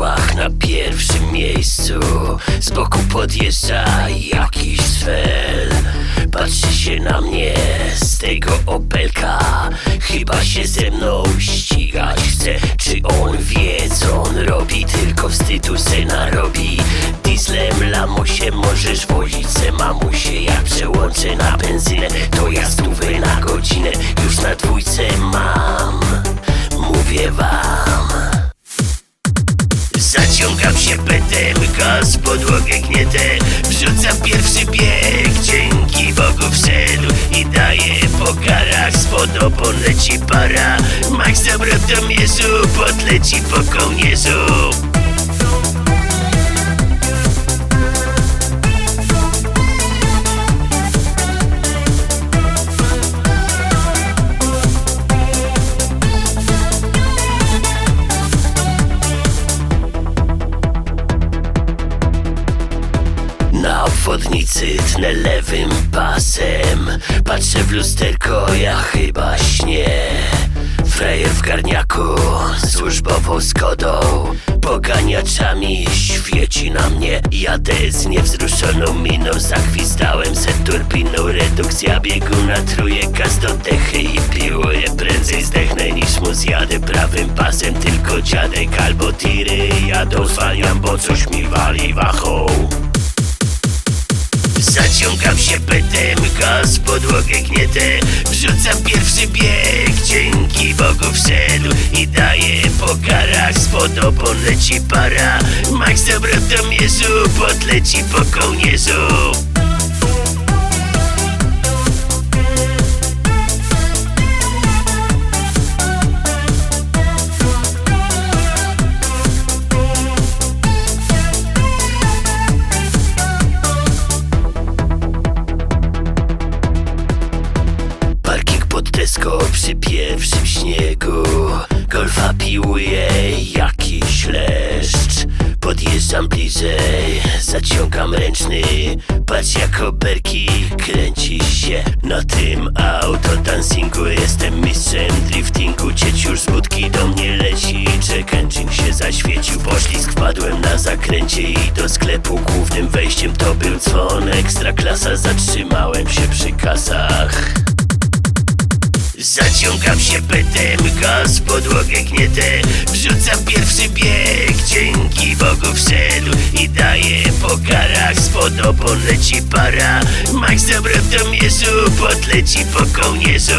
szłach na pierwszym miejscu. Z boku podjeżdża jakiś sfel Patrzy się na mnie z tego opelka. Chyba się ze mną ścigać chce. Czy on wie co on robi? Tylko wstydu se narobi. Dieslem lamusie możesz wozić se mamusie. Jak przełączę na benzynę To ja stówę na godzinę. Już na dwójce mam Zaciągam się petem, gaz podłogę gnietę Wrzucam pierwszy bieg, dzięki Bogu wszedł I daję po karach, spod opon leci para. Max obrotomierzu, podleci po kołnierzu Obwodnicy tnę lewym pasem. Patrzę w lusterko, ja chyba śnię. Frejer w garniaku, służbową skodą Poganiaczami świeci na mnie. Jadę z niewzruszoną miną Zagwizdałem se turbiną. Redukcja biegu na trójkę do dechy I piłuję prędzej zdechnę niż mu zjadę Prawym pasem. Tylko dziadek albo tiry Jadą zwalniam, bo coś mi wali wachą Zaciągam się petem, gaz podłogę gnietę Wrzucam pierwszy bieg, dzięki Bogu wszedł I daję po karach, spod opon leci para Max obrotomierzu, podleci po kołnierzu Deską przy pierwszym śniegu. Golfa piłuje jakiś leszcz. Podjeżdżam bliżej, zaciągam ręczny. Patrz jak oberki kręci się. Na tym autodancingu Jestem mistrzem driftingu. Cieć już z budki do mnie leci. Check engine się zaświecił. Poślizg wpadłem na zakręcie I do sklepu głównym wejściem to był dzwon Ekstra klasa, zatrzymałem się przy kasach Zaciągam się petem, gaz podłogę gnietę Wrzucam pierwszy bieg, dzięki Bogu wszedł I daję po karach, spod opon leci para Max obrotomierzu, podleci po kołnierzu